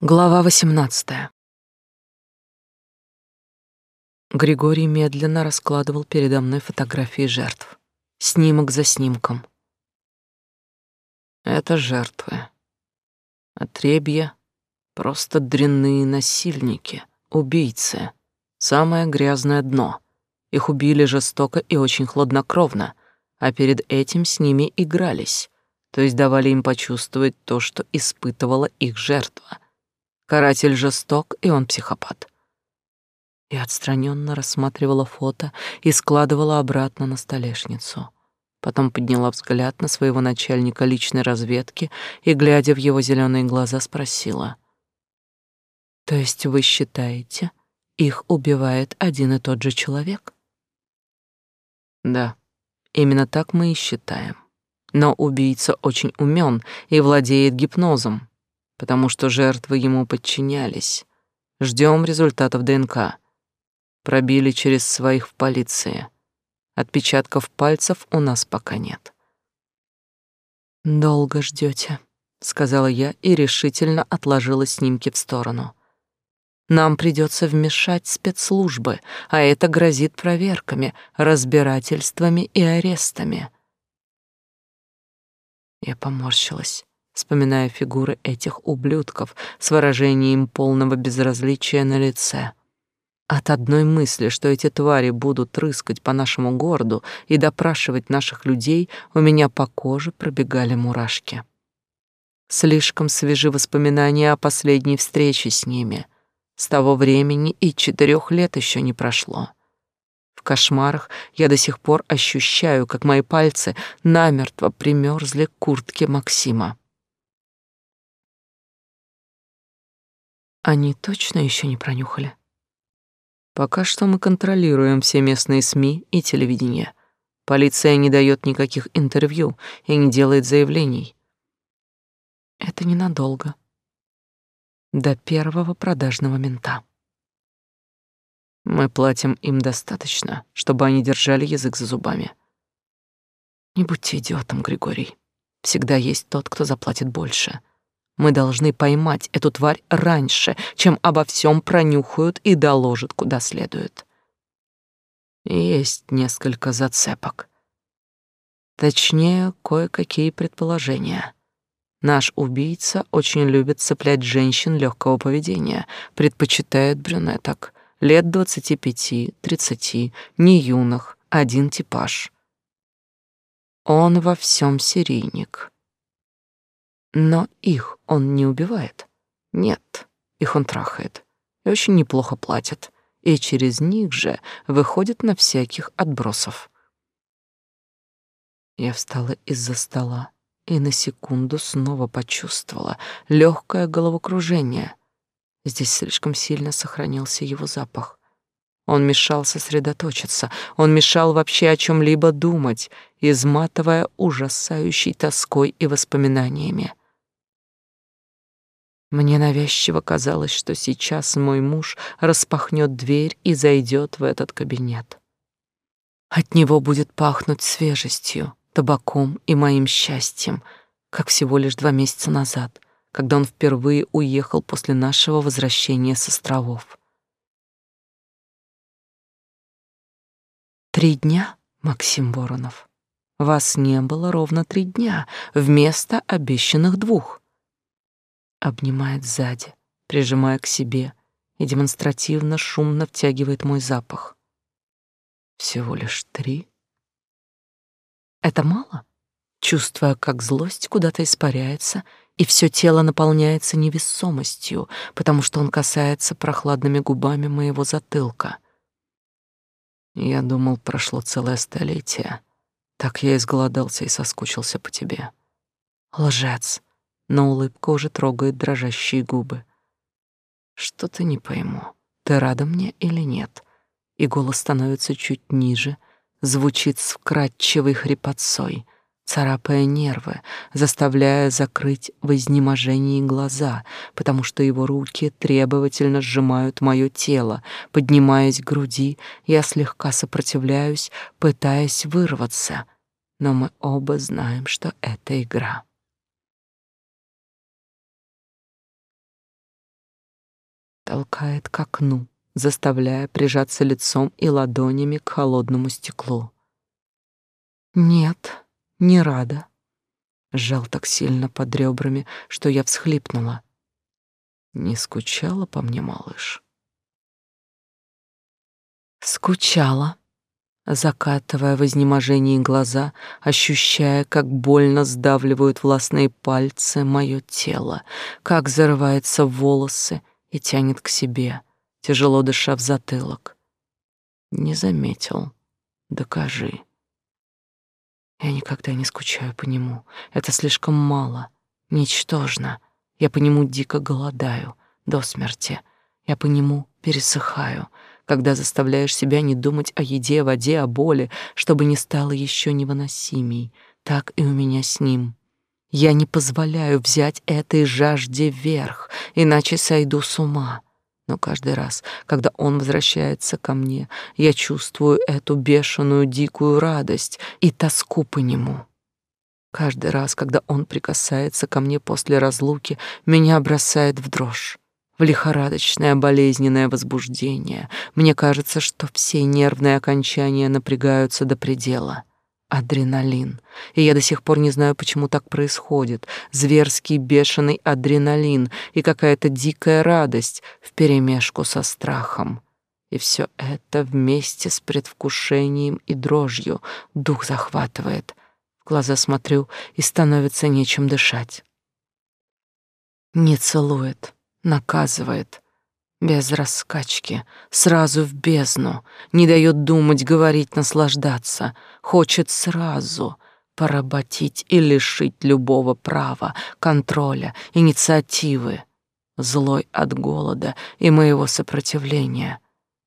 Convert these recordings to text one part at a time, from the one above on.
Глава 18. Григорий медленно раскладывал передо мной фотографии жертв, снимок за снимком. Это жертвы. Отребья — просто дрянные насильники, убийцы. Самое грязное дно. Их убили жестоко и очень хладнокровно, а перед этим с ними игрались, то есть давали им почувствовать то, что испытывала их жертва — Каратель жесток, и он психопат. Я отстраненно рассматривала фото и складывала обратно на столешницу. Потом подняла взгляд на своего начальника личной разведки и, глядя в его зеленые глаза, спросила. «То есть вы считаете, их убивает один и тот же человек?» «Да, именно так мы и считаем. Но убийца очень умен и владеет гипнозом, потому что жертвы ему подчинялись. Ждем результатов ДНК. Пробили через своих в полиции. Отпечатков пальцев у нас пока нет. Долго ждете, сказала я и решительно отложила снимки в сторону. Нам придется вмешать спецслужбы, а это грозит проверками, разбирательствами и арестами. Я поморщилась вспоминая фигуры этих ублюдков с выражением полного безразличия на лице. От одной мысли, что эти твари будут рыскать по нашему городу и допрашивать наших людей, у меня по коже пробегали мурашки. Слишком свежи воспоминания о последней встрече с ними. С того времени и четырех лет еще не прошло. В кошмарах я до сих пор ощущаю, как мои пальцы намертво примерзли к куртке Максима. Они точно еще не пронюхали? Пока что мы контролируем все местные СМИ и телевидение. Полиция не дает никаких интервью и не делает заявлений. Это ненадолго. До первого продажного мента. Мы платим им достаточно, чтобы они держали язык за зубами. Не будьте идиотом, Григорий. Всегда есть тот, кто заплатит больше. Мы должны поймать эту тварь раньше, чем обо всем пронюхают и доложат куда следует. Есть несколько зацепок. Точнее, кое-какие предположения. Наш убийца очень любит цеплять женщин легкого поведения, предпочитает брюнеток, лет двадцати пяти-тридцати, не юных, один типаж. Он во всем серийник. Но их он не убивает. Нет, их он трахает. И очень неплохо платит. И через них же выходит на всяких отбросов. Я встала из-за стола и на секунду снова почувствовала легкое головокружение. Здесь слишком сильно сохранился его запах. Он мешал сосредоточиться, он мешал вообще о чем либо думать, изматывая ужасающей тоской и воспоминаниями. Мне навязчиво казалось, что сейчас мой муж распахнет дверь и зайдет в этот кабинет. От него будет пахнуть свежестью, табаком и моим счастьем, как всего лишь два месяца назад, когда он впервые уехал после нашего возвращения с островов. Три дня, Максим Воронов. Вас не было ровно три дня, вместо обещанных двух обнимает сзади, прижимая к себе и демонстративно шумно втягивает мой запах. Всего лишь три. Это мало? Чувствуя, как злость куда-то испаряется, и все тело наполняется невесомостью, потому что он касается прохладными губами моего затылка. Я думал, прошло целое столетие. Так я изголодался и соскучился по тебе. Лжец но улыбка уже трогает дрожащие губы. Что-то не пойму, ты рада мне или нет? И голос становится чуть ниже, звучит с вкрадчивой хрипотцой, царапая нервы, заставляя закрыть в изнеможении глаза, потому что его руки требовательно сжимают мое тело, поднимаясь к груди, я слегка сопротивляюсь, пытаясь вырваться, но мы оба знаем, что это игра. Толкает к окну, заставляя прижаться лицом и ладонями к холодному стеклу. Нет, не рада. Сжал так сильно под ребрами, что я всхлипнула. Не скучала по мне, малыш? Скучала, закатывая в изнеможении глаза, ощущая, как больно сдавливают властные пальцы мое тело, как зарывается в волосы и тянет к себе, тяжело дыша в затылок. Не заметил. Докажи. Я никогда не скучаю по нему. Это слишком мало, ничтожно. Я по нему дико голодаю до смерти. Я по нему пересыхаю, когда заставляешь себя не думать о еде, воде, о боли, чтобы не стало еще невыносимей. Так и у меня с ним. Я не позволяю взять этой жажде верх, иначе сойду с ума. Но каждый раз, когда он возвращается ко мне, я чувствую эту бешеную дикую радость и тоску по нему. Каждый раз, когда он прикасается ко мне после разлуки, меня бросает в дрожь в лихорадочное болезненное возбуждение. Мне кажется, что все нервные окончания напрягаются до предела. Адреналин. И я до сих пор не знаю, почему так происходит. Зверский бешеный адреналин и какая-то дикая радость вперемешку со страхом. И все это вместе с предвкушением и дрожью дух захватывает. В глаза смотрю, и становится нечем дышать. Не целует наказывает без раскачки, сразу в бездну, не дает думать, говорить, наслаждаться, хочет сразу поработить и лишить любого права, контроля, инициативы, злой от голода и моего сопротивления.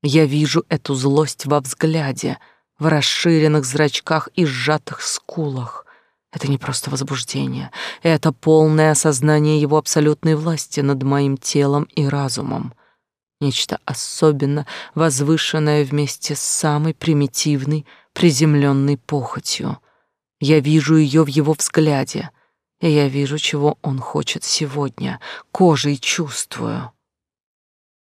Я вижу эту злость во взгляде, в расширенных зрачках и сжатых скулах, это не просто возбуждение, это полное осознание его абсолютной власти над моим телом и разумом. Нечто особенно возвышенное вместе с самой примитивной, приземленной похотью. Я вижу ее в его взгляде, и я вижу, чего он хочет сегодня, кожей чувствую.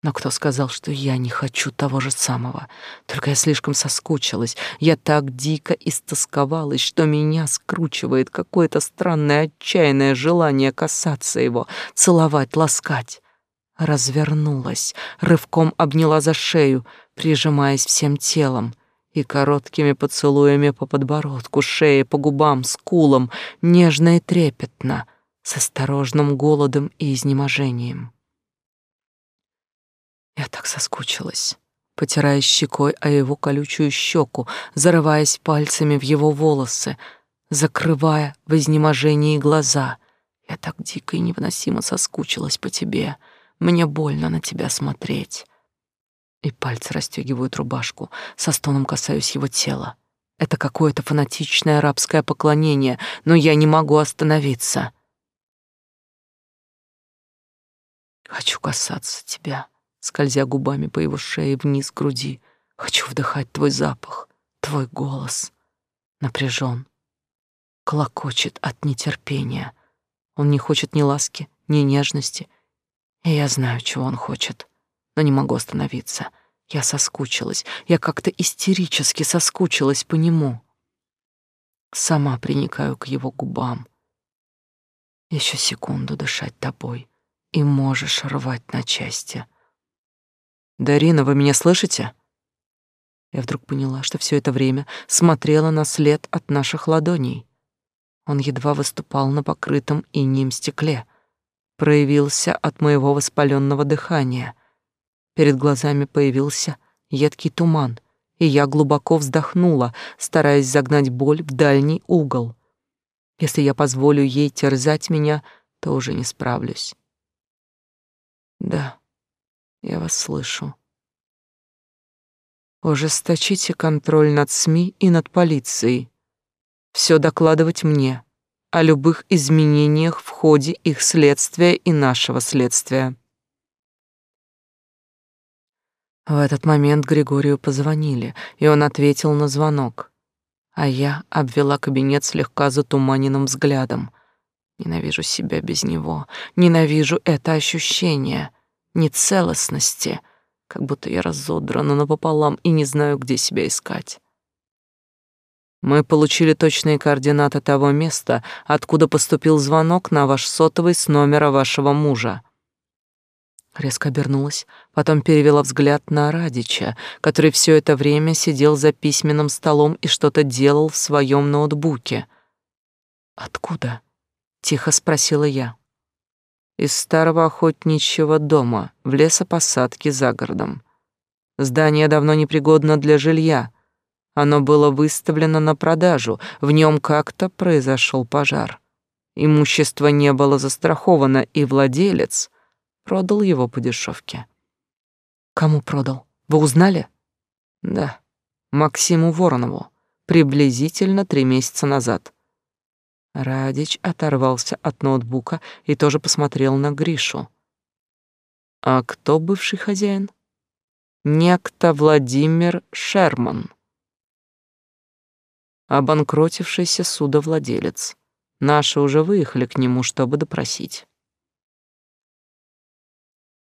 Но кто сказал, что я не хочу того же самого? Только я слишком соскучилась. Я так дико истосковалась, что меня скручивает какое-то странное отчаянное желание касаться его, целовать, ласкать. Развернулась, рывком обняла за шею, прижимаясь всем телом и короткими поцелуями по подбородку, шее, по губам, скулам, нежно и трепетно, с осторожным голодом и изнеможением. Я так соскучилась, потирая щекой о его колючую щеку, зарываясь пальцами в его волосы, закрывая в изнеможении глаза. Я так дико и невыносимо соскучилась по тебе. Мне больно на тебя смотреть. И пальцы расстегивают рубашку, со стоном касаюсь его тела. Это какое-то фанатичное арабское поклонение, но я не могу остановиться. Хочу касаться тебя скользя губами по его шее вниз к груди. Хочу вдыхать твой запах, твой голос. Напряжен, клокочет от нетерпения. Он не хочет ни ласки, ни нежности. Я знаю, чего он хочет, но не могу остановиться. Я соскучилась, я как-то истерически соскучилась по нему. Сама приникаю к его губам. Еще секунду дышать тобой, и можешь рвать на части. «Дарина, вы меня слышите?» Я вдруг поняла, что все это время смотрела на след от наших ладоней. Он едва выступал на покрытом инеем стекле, проявился от моего воспаленного дыхания. Перед глазами появился едкий туман, и я глубоко вздохнула, стараясь загнать боль в дальний угол. Если я позволю ей терзать меня, то уже не справлюсь. Да, я вас слышу. Ужесточите контроль над СМИ и над полицией. Все докладывать мне о любых изменениях в ходе их следствия и нашего следствия. В этот момент Григорию позвонили, и он ответил на звонок. А я обвела кабинет слегка затуманенным взглядом. Ненавижу себя без него, ненавижу это ощущение — нецелостности, как будто я разодрана напополам и не знаю, где себя искать. Мы получили точные координаты того места, откуда поступил звонок на ваш сотовый с номера вашего мужа. Резко обернулась, потом перевела взгляд на Радича, который все это время сидел за письменным столом и что-то делал в своем ноутбуке. «Откуда?» — тихо спросила я. «Из старого охотничьего дома, в лесопосадке за городом. Здание давно непригодно для жилья. Оно было выставлено на продажу, в нем как-то произошел пожар. Имущество не было застраховано, и владелец продал его по дешевке. Кому продал? Вы узнали? Да, Максиму Воронову, приблизительно три месяца назад. Радич оторвался от ноутбука и тоже посмотрел на Гришу. А кто бывший хозяин? Некто Владимир Шерман. Обанкротившийся судовладелец. Наши уже выехали к нему, чтобы допросить.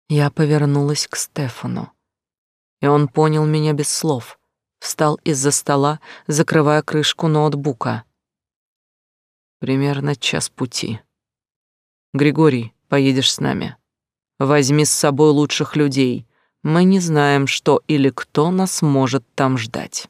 Я повернулась к Стефану, и он понял меня без слов. Встал из-за стола, закрывая крышку ноутбука. Примерно час пути. Григорий, поедешь с нами. Возьми с собой лучших людей. Мы не знаем, что или кто нас может там ждать.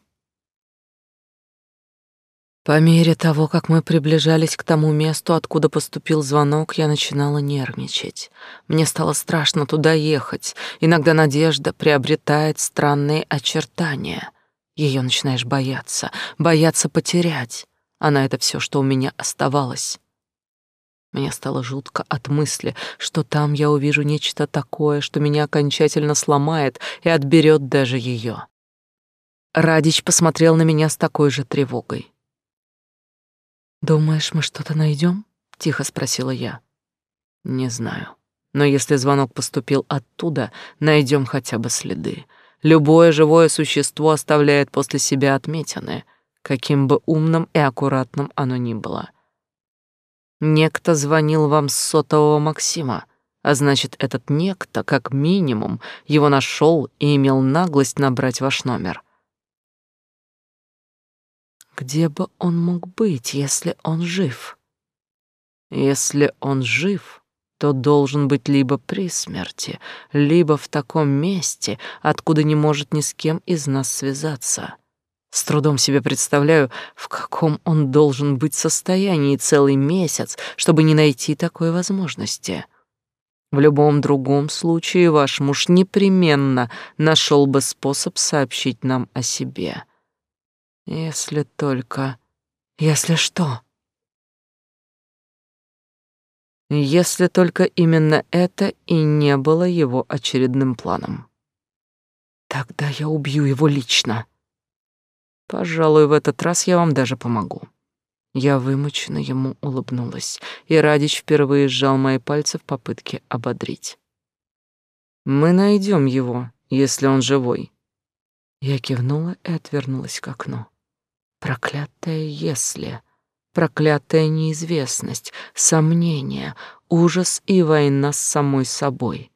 По мере того, как мы приближались к тому месту, откуда поступил звонок, я начинала нервничать. Мне стало страшно туда ехать. Иногда надежда приобретает странные очертания. Ее начинаешь бояться, бояться потерять. А на это все, что у меня оставалось. Мне стало жутко от мысли, что там я увижу нечто такое, что меня окончательно сломает и отберет даже ее. Радич посмотрел на меня с такой же тревогой. «Думаешь, мы что-то найдем? тихо спросила я. «Не знаю. Но если звонок поступил оттуда, найдем хотя бы следы. Любое живое существо оставляет после себя отметины, каким бы умным и аккуратным оно ни было. Некто звонил вам с сотового Максима, а значит, этот некто, как минимум, его нашел и имел наглость набрать ваш номер. Где бы он мог быть, если он жив? Если он жив, то должен быть либо при смерти, либо в таком месте, откуда не может ни с кем из нас связаться. С трудом себе представляю, в каком он должен быть состоянии целый месяц, чтобы не найти такой возможности. В любом другом случае ваш муж непременно нашел бы способ сообщить нам о себе. Если только... Если что? Если только именно это и не было его очередным планом. Тогда я убью его лично. Пожалуй, в этот раз я вам даже помогу. Я вымученно ему улыбнулась, и Радич впервые сжал мои пальцы в попытке ободрить. Мы найдем его, если он живой. Я кивнула и отвернулась к окну. Проклятое «если», проклятая неизвестность, сомнение, ужас и война с самой собой.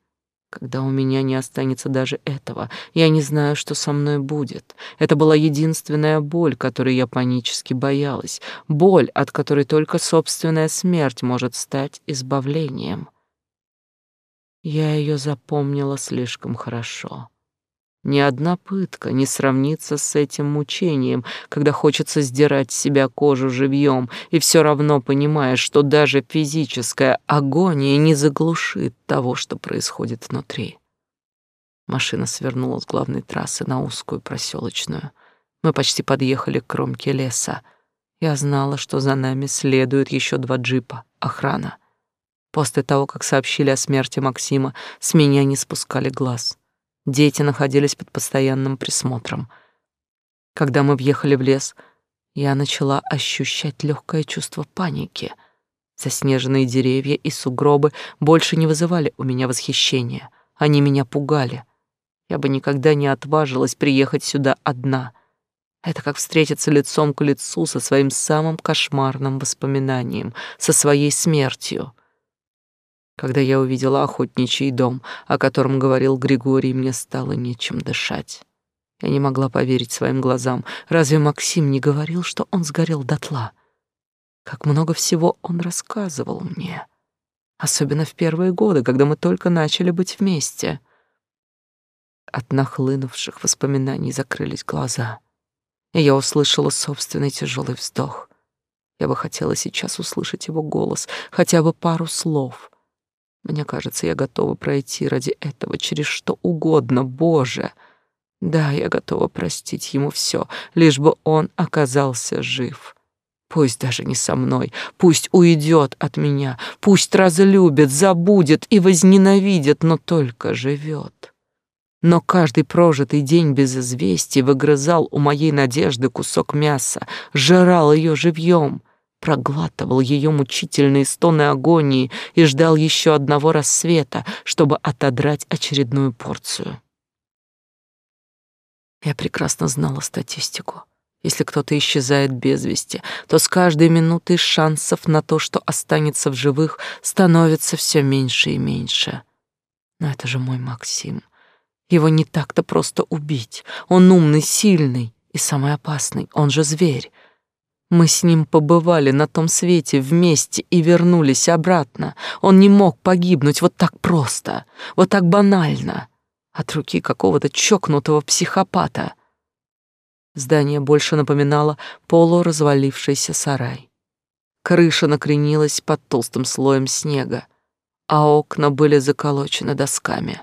Когда у меня не останется даже этого, я не знаю, что со мной будет. Это была единственная боль, которой я панически боялась, боль, от которой только собственная смерть может стать избавлением. Я ее запомнила слишком хорошо. Ни одна пытка не сравнится с этим мучением, когда хочется сдирать с себя кожу живьем, и все равно понимаешь, что даже физическая агония не заглушит того, что происходит внутри. Машина свернула с главной трассы на узкую проселочную. Мы почти подъехали к кромке леса. Я знала, что за нами следуют еще два джипа, охрана. После того, как сообщили о смерти Максима, с меня не спускали глаз. Дети находились под постоянным присмотром. Когда мы въехали в лес, я начала ощущать легкое чувство паники. Заснеженные деревья и сугробы больше не вызывали у меня восхищения. Они меня пугали. Я бы никогда не отважилась приехать сюда одна. Это как встретиться лицом к лицу со своим самым кошмарным воспоминанием, со своей смертью. Когда я увидела охотничий дом, о котором говорил Григорий, мне стало нечем дышать. Я не могла поверить своим глазам. Разве Максим не говорил, что он сгорел дотла? Как много всего он рассказывал мне. Особенно в первые годы, когда мы только начали быть вместе. От нахлынувших воспоминаний закрылись глаза, и я услышала собственный тяжелый вздох. Я бы хотела сейчас услышать его голос, хотя бы пару слов. Мне кажется, я готова пройти ради этого через что угодно, Боже. Да, я готова простить ему все, лишь бы он оказался жив. Пусть даже не со мной, пусть уйдет от меня, пусть разлюбит, забудет и возненавидит, но только живет. Но каждый прожитый день без известий выгрызал у моей надежды кусок мяса, жрал ее живьем, проглатывал ее мучительные стоны агонии и ждал еще одного рассвета, чтобы отодрать очередную порцию. Я прекрасно знала статистику. Если кто-то исчезает без вести, то с каждой минутой шансов на то, что останется в живых, становится все меньше и меньше. Но это же мой Максим. Его не так-то просто убить. Он умный, сильный и самый опасный. Он же зверь. Мы с ним побывали на том свете вместе и вернулись обратно. Он не мог погибнуть вот так просто, вот так банально от руки какого-то чокнутого психопата. Здание больше напоминало полуразвалившийся сарай. Крыша накренилась под толстым слоем снега, а окна были заколочены досками.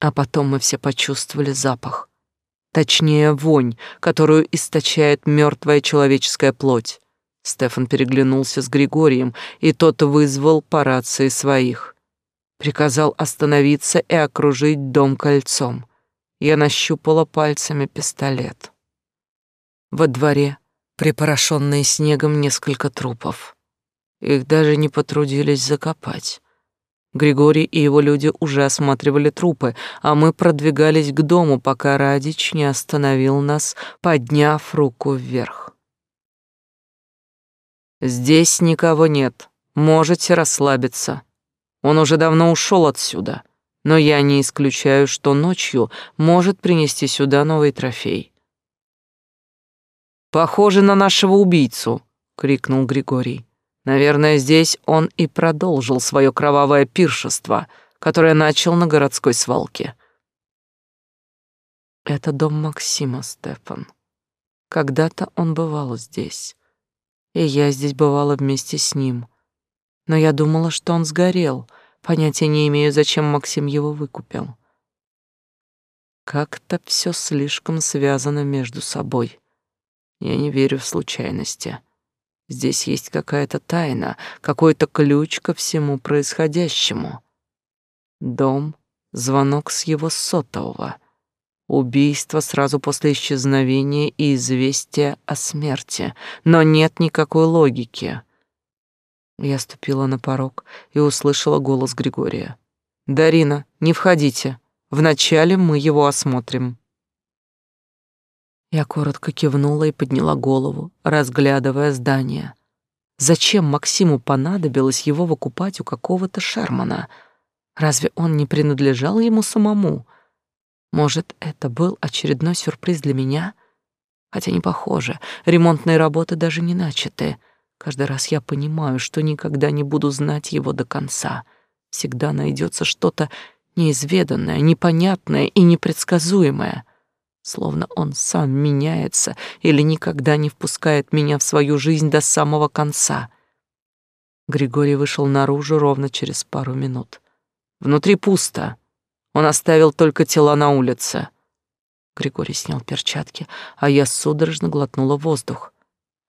А потом мы все почувствовали запах, точнее вонь, которую источает мертвая человеческая плоть. Стефан переглянулся с Григорием, и тот вызвал по рации своих. Приказал остановиться и окружить дом кольцом. Я нащупала пальцами пистолет. Во дворе, припорошенные снегом, несколько трупов. Их даже не потрудились закопать. Григорий и его люди уже осматривали трупы, а мы продвигались к дому, пока Радич не остановил нас, подняв руку вверх. «Здесь никого нет. Можете расслабиться. Он уже давно ушел отсюда, но я не исключаю, что ночью может принести сюда новый трофей. «Похоже на нашего убийцу!» — крикнул Григорий. «Наверное, здесь он и продолжил свое кровавое пиршество, которое начал на городской свалке». «Это дом Максима, Стефан. Когда-то он бывал здесь, и я здесь бывала вместе с ним» но я думала, что он сгорел. Понятия не имею, зачем Максим его выкупил. Как-то все слишком связано между собой. Я не верю в случайности. Здесь есть какая-то тайна, какой-то ключ ко всему происходящему. Дом, звонок с его сотового, убийство сразу после исчезновения и известие о смерти, но нет никакой логики. Я ступила на порог и услышала голос Григория. «Дарина, не входите. Вначале мы его осмотрим». Я коротко кивнула и подняла голову, разглядывая здание. Зачем Максиму понадобилось его выкупать у какого-то Шермана? Разве он не принадлежал ему самому? Может, это был очередной сюрприз для меня? Хотя не похоже, ремонтные работы даже не начаты. Каждый раз я понимаю, что никогда не буду знать его до конца. Всегда найдется что-то неизведанное, непонятное и непредсказуемое. Словно он сам меняется или никогда не впускает меня в свою жизнь до самого конца. Григорий вышел наружу ровно через пару минут. Внутри пусто. Он оставил только тела на улице. Григорий снял перчатки, а я судорожно глотнула воздух.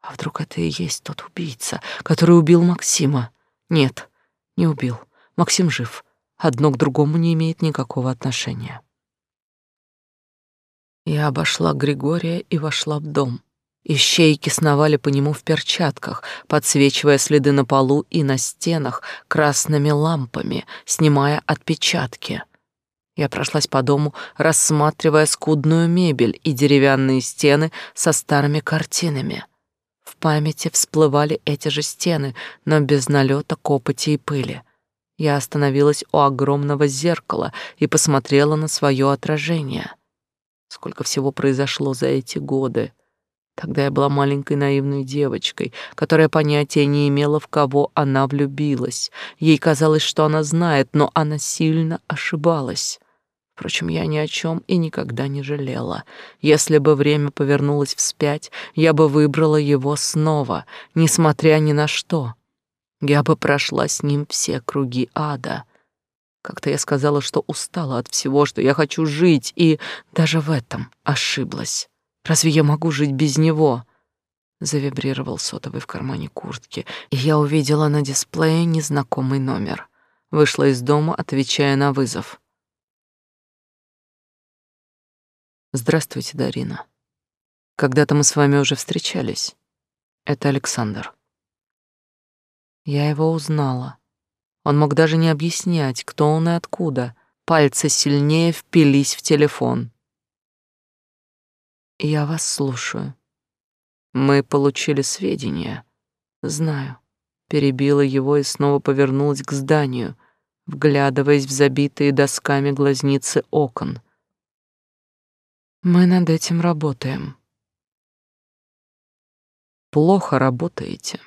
А вдруг это и есть тот убийца, который убил Максима? Нет, не убил. Максим жив. Одно к другому не имеет никакого отношения. Я обошла Григория и вошла в дом. Ищейки сновали по нему в перчатках, подсвечивая следы на полу и на стенах красными лампами, снимая отпечатки. Я прошлась по дому, рассматривая скудную мебель и деревянные стены со старыми картинами — В памяти всплывали эти же стены, но без налета копоти и пыли. Я остановилась у огромного зеркала и посмотрела на свое отражение. Сколько всего произошло за эти годы. Тогда я была маленькой наивной девочкой, которая понятия не имела, в кого она влюбилась. Ей казалось, что она знает, но она сильно ошибалась. Впрочем, я ни о чем и никогда не жалела. Если бы время повернулось вспять, я бы выбрала его снова, несмотря ни на что. Я бы прошла с ним все круги ада. Как-то я сказала, что устала от всего, что я хочу жить, и даже в этом ошиблась. Разве я могу жить без него? Завибрировал сотовый в кармане куртки, и я увидела на дисплее незнакомый номер. Вышла из дома, отвечая на вызов. Здравствуйте, Дарина. Когда-то мы с вами уже встречались. Это Александр. Я его узнала. Он мог даже не объяснять, кто он и откуда. Пальцы сильнее впились в телефон. Я вас слушаю. Мы получили сведения. Знаю. Перебила его и снова повернулась к зданию, вглядываясь в забитые досками глазницы окон. Мы над этим работаем. Плохо работаете.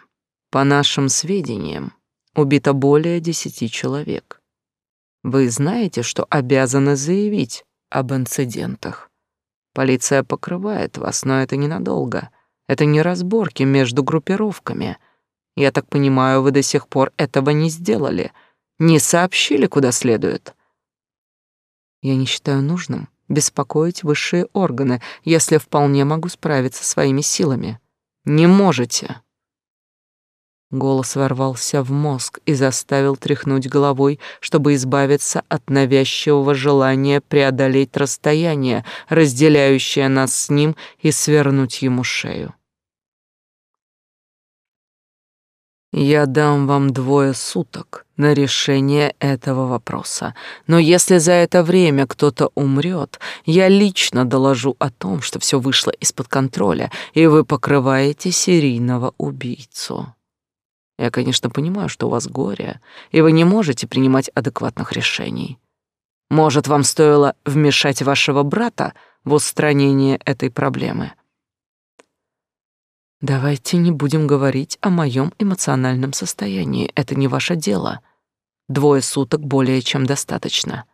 По нашим сведениям, убито более десяти человек. Вы знаете, что обязаны заявить об инцидентах. Полиция покрывает вас, но это ненадолго. Это не разборки между группировками. Я так понимаю, вы до сих пор этого не сделали. Не сообщили, куда следует. Я не считаю нужным беспокоить высшие органы, если вполне могу справиться своими силами. Не можете. Голос ворвался в мозг и заставил тряхнуть головой, чтобы избавиться от навязчивого желания преодолеть расстояние, разделяющее нас с ним, и свернуть ему шею. Я дам вам двое суток на решение этого вопроса. Но если за это время кто-то умрет, я лично доложу о том, что все вышло из-под контроля, и вы покрываете серийного убийцу. Я, конечно, понимаю, что у вас горе, и вы не можете принимать адекватных решений. Может, вам стоило вмешать вашего брата в устранение этой проблемы? Давайте не будем говорить о моем эмоциональном состоянии. Это не ваше дело. Двое суток более чем достаточно.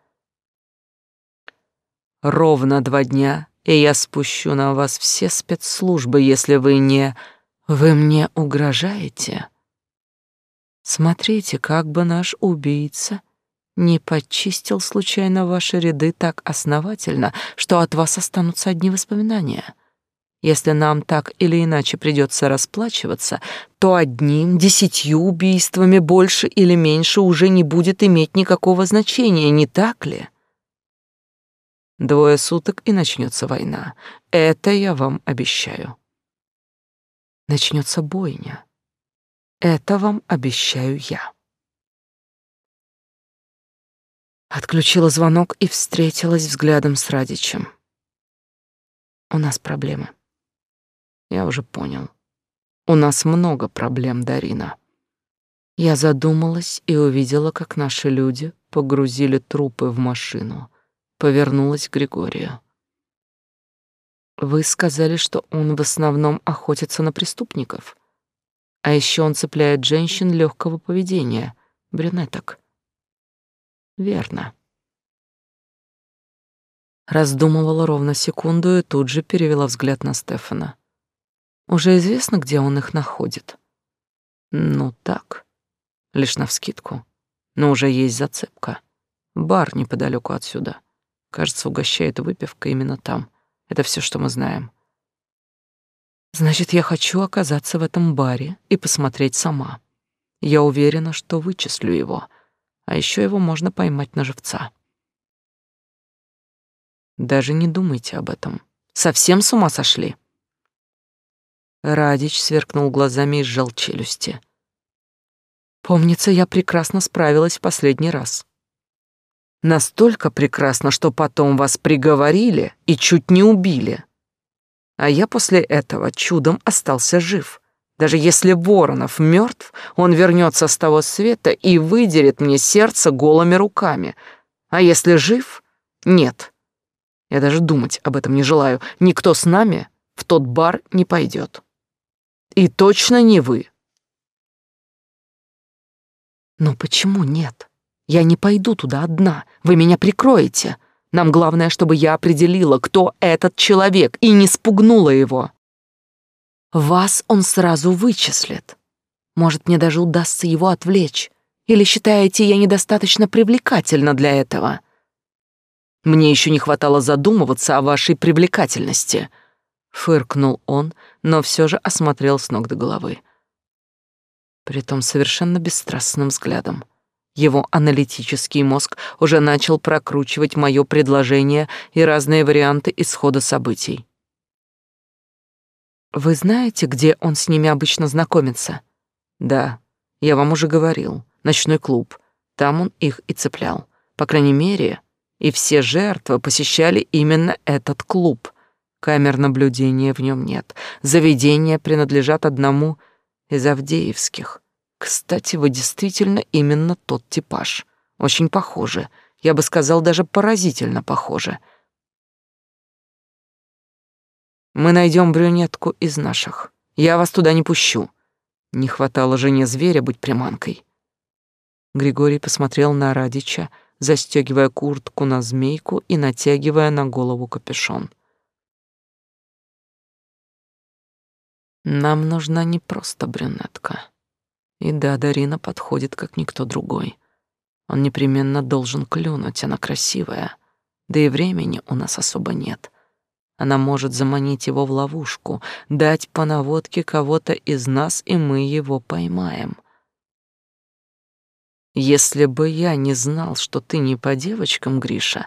Ровно два дня, и я спущу на вас все спецслужбы, если вы не... Вы мне угрожаете?» Смотрите, как бы наш убийца не подчистил случайно ваши ряды так основательно, что от вас останутся одни воспоминания. Если нам так или иначе придется расплачиваться, то одним, десятью убийствами больше или меньше уже не будет иметь никакого значения, не так ли? Двое суток и начнется война. Это я вам обещаю. Начнется бойня. Это вам обещаю я. Отключила звонок и встретилась взглядом с Радичем. У нас проблемы. Я уже понял. У нас много проблем, Дарина. Я задумалась и увидела, как наши люди погрузили трупы в машину. Повернулась к Григорию. Вы сказали, что он в основном охотится на преступников. А еще он цепляет женщин легкого поведения, брюнеток. Верно. Раздумывала ровно секунду и тут же перевела взгляд на Стефана. Уже известно, где он их находит? Ну так, лишь навскидку. Но уже есть зацепка. Бар неподалеку отсюда. Кажется, угощает выпивка именно там. Это все, что мы знаем. Значит, я хочу оказаться в этом баре и посмотреть сама. Я уверена, что вычислю его, а еще его можно поймать на живца. Даже не думайте об этом. Совсем с ума сошли? Радич сверкнул глазами и сжал челюсти. Помнится, я прекрасно справилась в последний раз. Настолько прекрасно, что потом вас приговорили и чуть не убили. А я после этого чудом остался жив. Даже если Воронов мертв, он вернется с того света и выдерет мне сердце голыми руками. А если жив? Нет. Я даже думать об этом не желаю. Никто с нами в тот бар не пойдет. И точно не вы. Но почему нет? Я не пойду туда одна. Вы меня прикроете. Нам главное, чтобы я определила, кто этот человек, и не спугнула его. Вас он сразу вычислит. Может, мне даже удастся его отвлечь. Или считаете, я недостаточно привлекательна для этого? Мне еще не хватало задумываться о вашей привлекательности. Фыркнул он, но все же осмотрел с ног до головы. Притом совершенно бесстрастным взглядом. Его аналитический мозг уже начал прокручивать мое предложение и разные варианты исхода событий. Вы знаете, где он с ними обычно знакомится? Да, я вам уже говорил. Ночной клуб. Там он их и цеплял. По крайней мере, и все жертвы посещали именно этот клуб. Камер наблюдения в нем нет. Заведения принадлежат одному из Авдеевских. Кстати, вы действительно именно тот типаж. Очень похожи. Я бы сказал, даже поразительно похожи. Мы найдем брюнетку из наших. Я вас туда не пущу. Не хватало жене зверя быть приманкой. Григорий посмотрел на Радича, застегивая куртку на змейку и натягивая на голову капюшон. Нам нужна не просто брюнетка. И да, Дарина подходит, как никто другой. Он непременно должен клюнуть, она красивая. Да и времени у нас особо нет. Она может заманить его в ловушку, дать по наводке кого-то из нас, и мы его поймаем. Если бы я не знал, что ты не по девочкам, Гриша,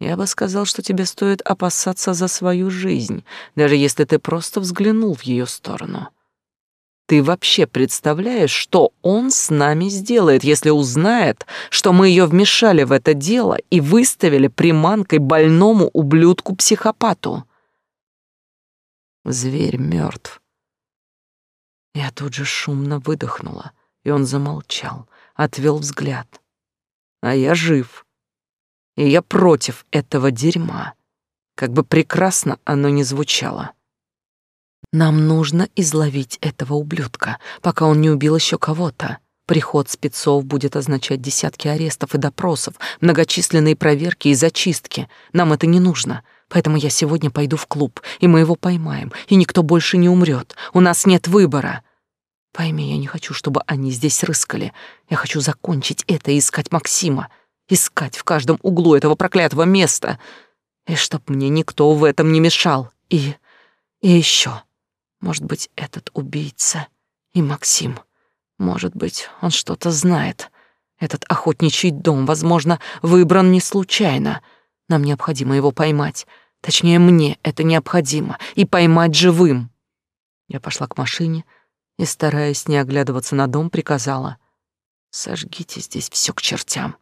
я бы сказал, что тебе стоит опасаться за свою жизнь, даже если ты просто взглянул в ее сторону. Ты вообще представляешь, что он с нами сделает, если узнает, что мы ее вмешали в это дело и выставили приманкой больному ублюдку-психопату? Зверь мертв. Я тут же шумно выдохнула, и он замолчал, отвел взгляд. А я жив. И я против этого дерьма, как бы прекрасно оно ни звучало. Нам нужно изловить этого ублюдка, пока он не убил еще кого-то. Приход спецов будет означать десятки арестов и допросов, многочисленные проверки и зачистки. Нам это не нужно. Поэтому я сегодня пойду в клуб, и мы его поймаем, и никто больше не умрет. У нас нет выбора. Пойми, я не хочу, чтобы они здесь рыскали. Я хочу закончить это и искать Максима. Искать в каждом углу этого проклятого места. И чтоб мне никто в этом не мешал. И... и еще. Может быть, этот убийца и Максим. Может быть, он что-то знает. Этот охотничий дом, возможно, выбран не случайно. Нам необходимо его поймать. Точнее, мне это необходимо. И поймать живым. Я пошла к машине и, стараясь не оглядываться на дом, приказала. «Сожгите здесь все к чертям.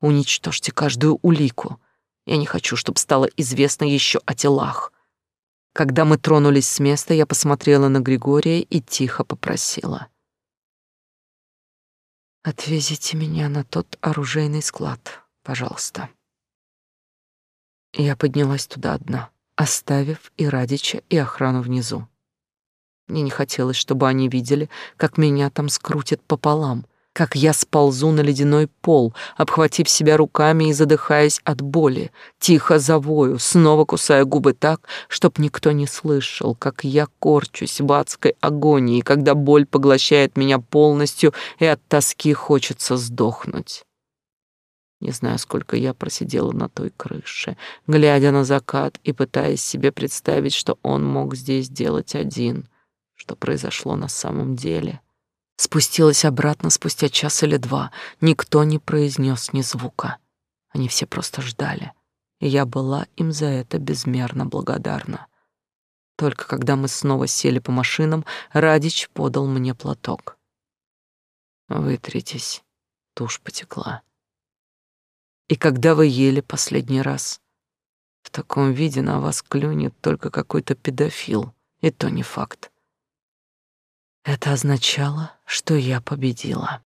Уничтожьте каждую улику. Я не хочу, чтобы стало известно еще о телах. Когда мы тронулись с места, я посмотрела на Григория и тихо попросила. «Отвезите меня на тот оружейный склад, пожалуйста». Я поднялась туда одна, оставив и Радича, и охрану внизу. Мне не хотелось, чтобы они видели, как меня там скрутят пополам — как я сползу на ледяной пол, обхватив себя руками и задыхаясь от боли, тихо завою, снова кусая губы так, чтоб никто не слышал, как я корчусь в адской агонии, когда боль поглощает меня полностью и от тоски хочется сдохнуть. Не знаю, сколько я просидела на той крыше, глядя на закат и пытаясь себе представить, что он мог здесь делать один, что произошло на самом деле — Спустилась обратно спустя час или два. Никто не произнес ни звука. Они все просто ждали, и я была им за это безмерно благодарна. Только когда мы снова сели по машинам, Радич подал мне платок. «Вытритесь, тушь потекла». «И когда вы ели последний раз?» «В таком виде на вас клюнет только какой-то педофил, и то не факт. Это означало, что я победила.